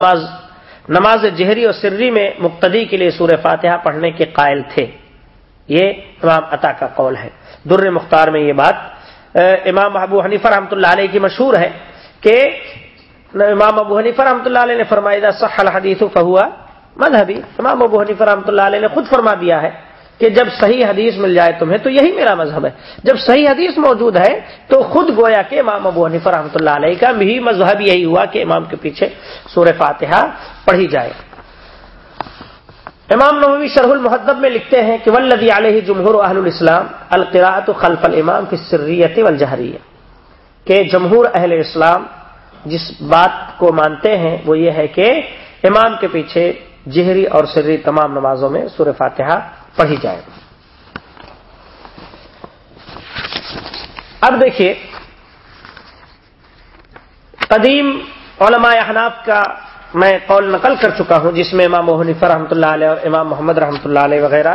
نماز نماز جہری اور سری میں مقتدی کے لیے سورہ فاتحہ پڑھنے کے قائل تھے۔ یہ امام عطا کا قول ہے۔ در مختار میں یہ بات امام ابو حنیفہ رحمۃ اللہ علیہ کی مشہور ہے کہ امام ابو حنیفہ رحمۃ اللہ علیہ نے فرمایا صح الحدیث فہوا مذہبی. امام ابو حنیفہ رحمۃ اللہ علیہ نے خود فرما دیا ہے کہ جب صحیح حدیث مل جائے تمہیں تو یہی میرا مذہب ہے۔ جب صحیح حدیث موجود ہے تو خود گویا کہ امام ابو حنیفہ رحمۃ اللہ علیہ کا بھی مذہب یہی ہوا کہ امام کے پیچھے سور فاتحہ پڑھی جائے۔ امام نبوی شرح المحدب میں لکھتے ہیں کہ ولدی علیہ جمہور اہل الاسلام القراۃ خلف الامام کی سریت والجہریہ۔ کہ جمہور اہل اسلام جس بات کو مانتے ہیں وہ یہ ہے کہ امام کے پیچھے جہری اور سری تمام نمازوں میں سور فاتحہ پڑھی جائے اب دیکھیے، قدیم علماء احناف کا میں قول نقل کر چکا ہوں، جس میں امام حنیفہ رحمۃ اللہ علیہ اور امام محمد رحمۃ اللہ علیہ وغیرہ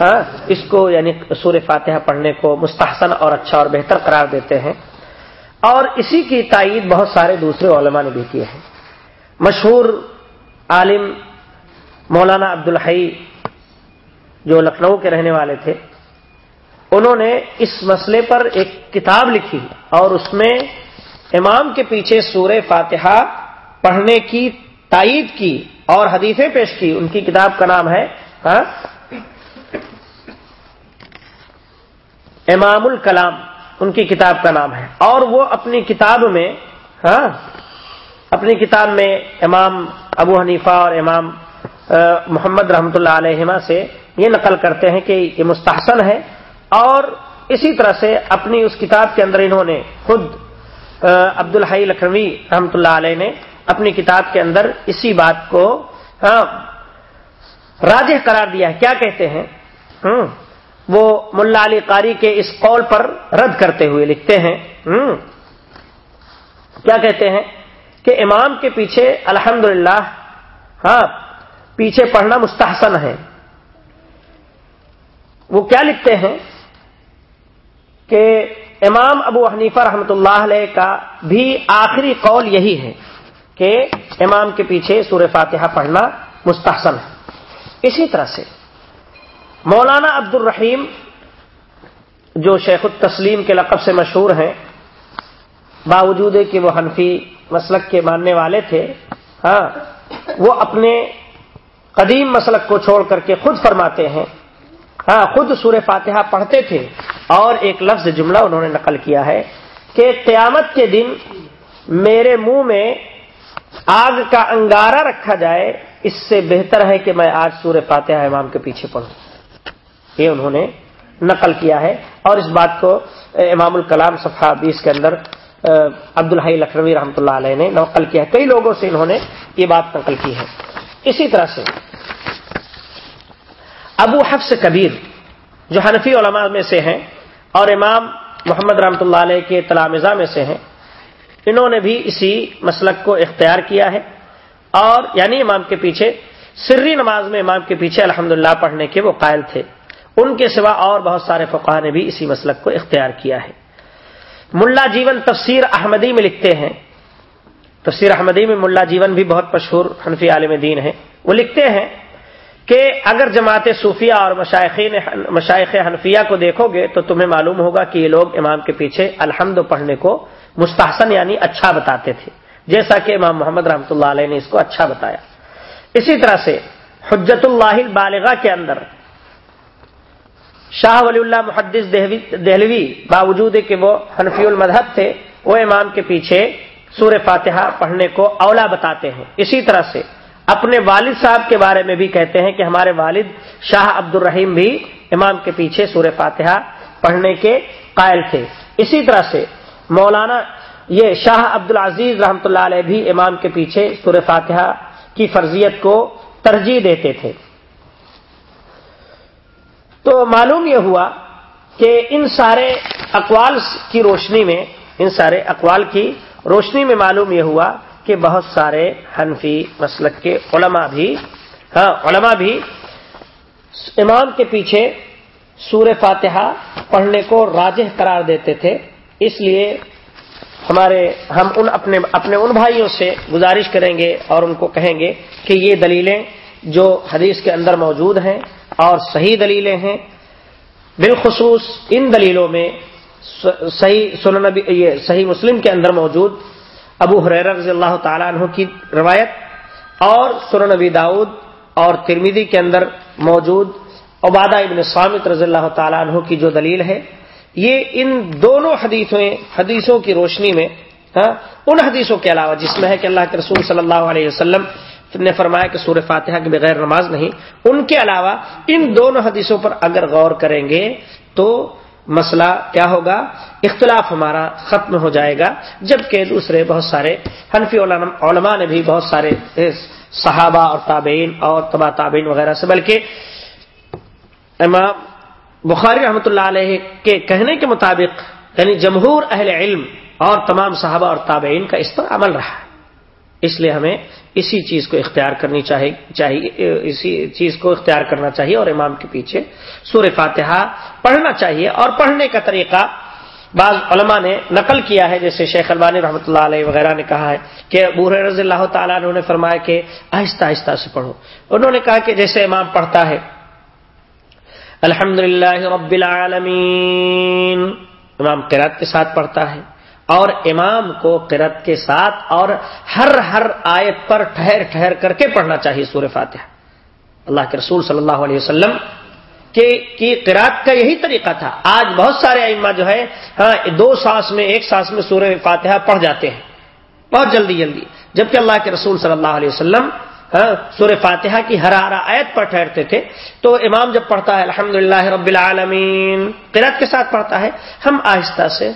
ہاں اس کو یعنی سور فاتحہ پڑھنے کو مستحسن اور اچھا اور بہتر قرار دیتے ہیں۔ اور اسی کی تائید بہت سارے دوسرے علماء نے بھی کیے ہیں۔ مشہور عالم مولانا عبد الحی جو لکھنؤ کے رہنے والے تھے، انہوں نے اس مسئلے پر ایک کتاب لکھی اور اس میں امام کے پیچھے سور فاتحہ پڑھنے کی تائید کی اور حدیثیں پیش کی۔ ان کی کتاب کا نام ہے ہاں؟ امام الکلام۔ ان کی کتاب کا نام ہے۔ اور وہ اپنی کتاب میں ہاں؟ اپنی کتاب میں امام ابو حنیفہ اور امام محمد رحمۃ اللہ علیہ سے یہ نقل کرتے ہیں کہ یہ مستحسن ہے اور اسی طرح سے اپنی اس کتاب کے اندر انہوں نے خود عبد الحی لکھنوی رحمۃ اللہ علیہ نے اپنی کتاب کے اندر اسی بات کو راجہ قرار دیا ہے۔ کیا کہتے ہیں؟ وہ ملا علی قاری کے اس قول پر رد کرتے ہوئے لکھتے ہیں۔ کیا کہتے ہیں؟ کہ امام کے پیچھے الحمد ہاں پیچھے پڑھنا مستحسن ہے۔ وہ کیا لکھتے ہیں کہ امام ابو حنیفہ رحمۃ اللہ علیہ کا بھی آخری قول یہی ہے کہ امام کے پیچھے سور فاتحہ پڑھنا مستحسن ہے۔ اسی طرح سے مولانا عبد الرحیم جو شیخ التسلیم کے لقب سے مشہور ہیں، باوجود کہ وہ حنفی مسلک کے ماننے والے تھے ہاں وہ اپنے قدیم مسلک کو چھوڑ کر کے خود فرماتے ہیں ہاں، خود سور فاتحہ پڑھتے تھے اور ایک لفظ جملہ انہوں نے نقل کیا ہے کہ قیامت کے دن میرے منہ میں آگ کا انگارہ رکھا جائے، اس سے بہتر ہے کہ میں آج سور فاتحہ امام کے پیچھے پڑھوں۔ یہ انہوں نے نقل کیا ہے اور اس بات کو امام الکلام صفحہ بیس کے اندر عبد الحی لکھنوی رحمۃ اللہ علیہ نے نقل کیا کئی لوگوں سے انہوں نے یہ بات نقل کی ہے۔ اسی طرح سے ابو حفظ کبیر، جو حنفی علماء میں سے ہیں اور امام محمد رحمۃ اللہ علیہ کے تلامزہ میں سے ہیں، انہوں نے بھی اسی مسلک کو اختیار کیا ہے۔ اور یعنی امام کے پیچھے، سری نماز میں امام کے پیچھے الحمد پڑھنے کے وہ قائل تھے۔ ان کے سوا اور بہت سارے فقہ نے بھی اسی مسلک کو اختیار کیا ہے۔ ملا جیون تفسیر احمدی میں لکھتے ہیں۔ تفسیر احمدی میں ملا جیون بھی بہت مشہور حنفی عالم دین ہیں۔ وہ لکھتے ہیں کہ اگر جماعت صوفیہ اور مشائقین مشائق حنفیہ کو دیکھو گے تو تمہیں معلوم ہوگا کہ یہ لوگ امام کے پیچھے الحمد پڑھنے کو مستحسن یعنی اچھا بتاتے تھے، جیسا کہ امام محمد رحمۃ اللہ علیہ نے اس کو اچھا بتایا۔ اسی طرح سے حجت اللہ بالغا کے اندر شاہ ولی اللہ محدث دہلوی باوجود کہ وہ حنفی المذہب تھے، وہ امام کے پیچھے سور فاتحہ پڑھنے کو اولا بتاتے ہیں۔ اسی طرح سے اپنے والد صاحب کے بارے میں بھی کہتے ہیں کہ ہمارے والد شاہ عبد الرحیم بھی امام کے پیچھے سور فاتحہ پڑھنے کے قائل تھے۔ اسی طرح سے مولانا یہ شاہ عبد العزیز رحمۃ اللہ علیہ بھی امام کے پیچھے سور فاتحہ کی فرضیت کو ترجیح دیتے تھے۔ تو معلوم یہ ہوا کہ ان سارے اقوال کی روشنی میں، ان سارے اقوال کی روشنی میں معلوم یہ ہوا کہ بہت سارے حنفی مسلک کے علماء بھی ہاں علماء بھی امام کے پیچھے سور فاتحہ پڑھنے کو راجہ قرار دیتے تھے۔ اس لیے ہمارے، ہم ان اپنے اپنے ان بھائیوں سے گزارش کریں گے اور ان کو کہیں گے کہ یہ دلیلیں جو حدیث کے اندر موجود ہیں اور صحیح دلیلیں ہیں، بالخصوص ان دلیلوں میں صحیح نبی، یہ صحیح مسلم کے اندر موجود ابو حریر رضی اللہ تعالیٰ عنہ کی روایت اور نبی داود اور ترمیدی کے اندر موجود عبادہ ابن سامت رضی اللہ تعالیٰ عنہ کی جو دلیل ہے، یہ ان دونوں حدیثوں حدیثوں کی روشنی میں ہاں، ان حدیثوں کے علاوہ، جس میں ہے کہ اللہ کے رسول صلی اللہ علیہ وسلم نے فرمایا کہ سور فاتحہ کے بغیر نماز نہیں، ان کے علاوہ ان دونوں حدیثوں پر اگر غور کریں گے تو مسئلہ کیا ہوگا؟ اختلاف ہمارا ختم ہو جائے گا، جبکہ دوسرے بہت سارے حنفی علماء نے بھی بہت سارے صحابہ اور تابعین اور تبا تابعین وغیرہ سے، بلکہ امام بخاری رحمۃ اللہ علیہ کے کہنے کے مطابق یعنی جمہور اہل علم اور تمام صحابہ اور تابعین کا اس پر عمل رہا۔ ہے اس لیے ہمیں اسی چیز کو اختیار کرنی چاہیے چاہیے اسی چیز کو اختیار کرنا چاہیے اور امام کے پیچھے سور فاتحہ پڑھنا چاہیے اور پڑھنے کا طریقہ بعض علماء نے نقل کیا ہے، جیسے شیخ البانی رحمۃ اللہ علیہ وغیرہ نے کہا ہے کہ بور رضی اللہ تعالیٰ نے فرمایا کہ آہستہ آہستہ سے پڑھو۔ انہوں نے کہا کہ جیسے امام پڑھتا ہے الحمد للہ رب العالمین، امام قرات کے ساتھ پڑھتا ہے۔ اور امام کو قرت کے ساتھ اور ہر ہر آیت پر ٹھہر ٹھہر کر کے پڑھنا چاہیے سور فاتحہ۔ اللہ کے رسول صلی اللہ علیہ وسلم کی قرات کا یہی طریقہ تھا۔ آج بہت سارے ائمہ جو ہے ہاں دو سانس میں ایک سانس میں سورہ فاتحہ پڑھ جاتے ہیں۔ بہت جلدی جلدی۔ جبکہ اللہ کے رسول صلی اللہ علیہ وسلم ہاں، سور فاتحہ کی ہر ہر آیت پر ٹھہرتے تھے۔ تو امام جب پڑھتا ہے الحمد رب العالمین قرات کے ساتھ پڑھتا ہے۔ ہم آہستہ سے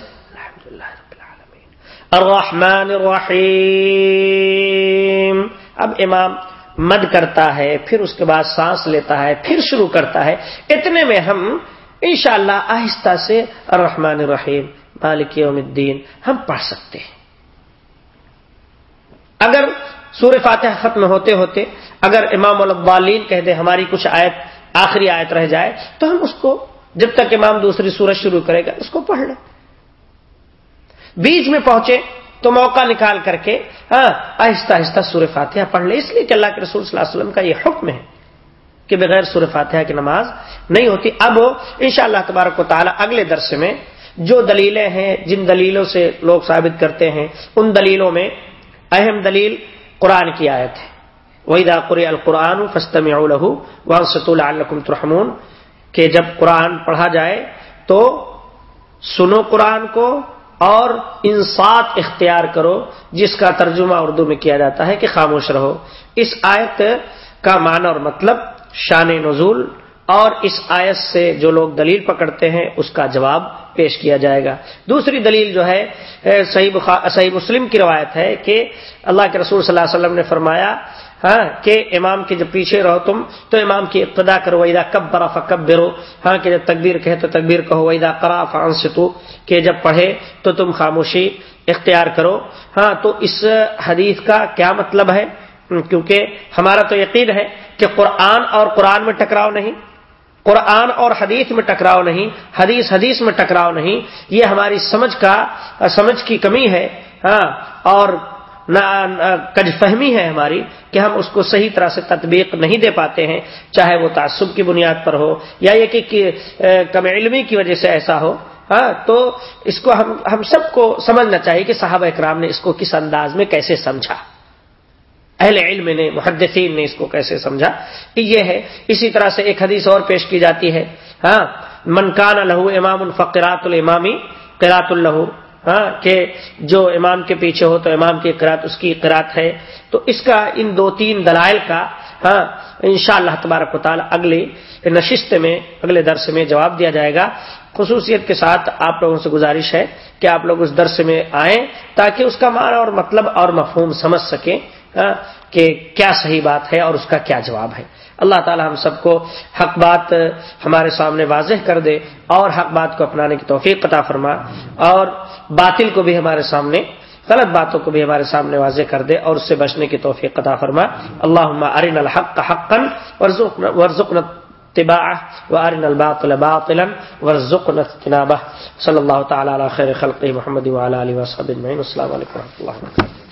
الرحمن الرحیم۔ اب امام مد کرتا ہے، پھر اس کے بعد سانس لیتا ہے، پھر شروع کرتا ہے۔ اتنے میں ہم انشاءاللہ اللہ آہستہ سے الرحمن الرحیم، مالک یوم الدین، ہم پڑھ سکتے ہیں۔ اگر سور فاتح ختم ہوتے ہوتے اگر امام البالین کہہ دے ہماری کچھ آیت، آخری آیت رہ جائے، تو ہم اس کو جب تک امام دوسری سورج شروع کرے گا، اس کو پڑھ لیں۔ بیچ میں پہنچے تو موقع نکال کر کے ہاں آہستہ آہستہ سور فاتحہ پڑھ لیں اس لیے کہ اللہ کے رسول صلی اللہ علیہ وسلم کا یہ حکم ہے کہ بغیر سور فاتحہ کی نماز نہیں ہوتی۔ اب ان شاء اللہ تبارک و تعالیٰ اگلے درس میں جو دلیلیں ہیں، جن دلیلوں سے لوگ ثابت کرتے ہیں، ان دلیلوں میں اہم دلیل قرآن کی آیت ہے۔ وحیدہ قر القرآن فستم وسط العلقم ترحمون۔ کہ جب قرآن پڑھا جائے تو سنو قرآن کو اور انصاف اختیار کرو، جس کا ترجمہ اردو میں کیا جاتا ہے کہ خاموش رہو۔ اس آیت کا معنی اور مطلب شان نزول، اور اس آیت سے جو لوگ دلیل پکڑتے ہیں، اس کا جواب پیش کیا جائے گا۔ دوسری دلیل جو ہے صحیح صحیح مسلم کی روایت ہے کہ اللہ کے رسول صلی اللہ علیہ وسلم نے فرمایا ہاں کہ امام کے جب پیچھے رہو تم، تو امام کی ابتدا کرو ویدا کب برف کب ہاں کہ جب تقبیر کہے تو تقبیر کہو ویدا کرا فانستو کہ جب پڑھے تو تم خاموشی اختیار کرو۔ ہاں تو اس حدیث کا کیا مطلب ہے؟ کیونکہ ہمارا تو یقین ہے کہ قرآن اور قرآن میں ٹکراؤ نہیں، قرآن اور حدیث میں ٹکراؤ نہیں، حدیث حدیث میں ٹکراؤ نہیں۔ یہ ہماری سمجھ کا، سمجھ کی کمی ہے۔ ہاں اور کج فہمی ہے ہماری کہ ہم اس کو صحیح طرح سے تطبیق نہیں دے پاتے ہیں، چاہے وہ تعصب کی بنیاد پر ہو یا یہ کہ کم علمی کی وجہ سے ایسا ہو ہاں تو اس کو ہم ہم سب کو سمجھنا چاہیے کہ صحابہ اکرام نے اس کو کس انداز میں کیسے سمجھا۔ اہل علم نے، محدثین نے اس کو کیسے سمجھا۔ کہ یہ ہے، اسی طرح سے ایک حدیث اور پیش کی جاتی ہے ہاں منکان لہو امام الفقرات الامامی، قرات الہو ہاں، کہ جو امام کے پیچھے ہو تو امام کی قرات اس کی قرات ہے۔ تو اس کا ان دو تین دلائل کا ہاں ان شاء اللہ تبارک و تعالی اگلی نشست میں، اگلے درس میں جواب دیا جائے گا۔ خصوصیت کے ساتھ آپ لوگوں سے گزارش ہے کہ آپ لوگ اس درس میں آئیں تاکہ اس کا معنی اور مطلب اور مفہوم سمجھ سکیں۔ کہ کیا صحیح بات ہے اور اس کا کیا جواب ہے۔ اللہ تعالی ہم سب کو حق بات ہمارے سامنے واضح کر دے اور حق بات کو اپنانے کی توفیق قطع فرما اور باطل کو بھی ہمارے سامنے، غلط باتوں کو بھی ہمارے سامنے واضح کر دے اور اس سے بچنے کی توفیق قطع فرما۔ اللہ ارین الحق حقا ورژ اتباعه وارنا الباطل باطلا وارزقنا اجتنابه صلى الله تعالى على خير خلقه محمد وعلى اله وصحبه اجمعين السلام عليكم ورحمه الله وبركاته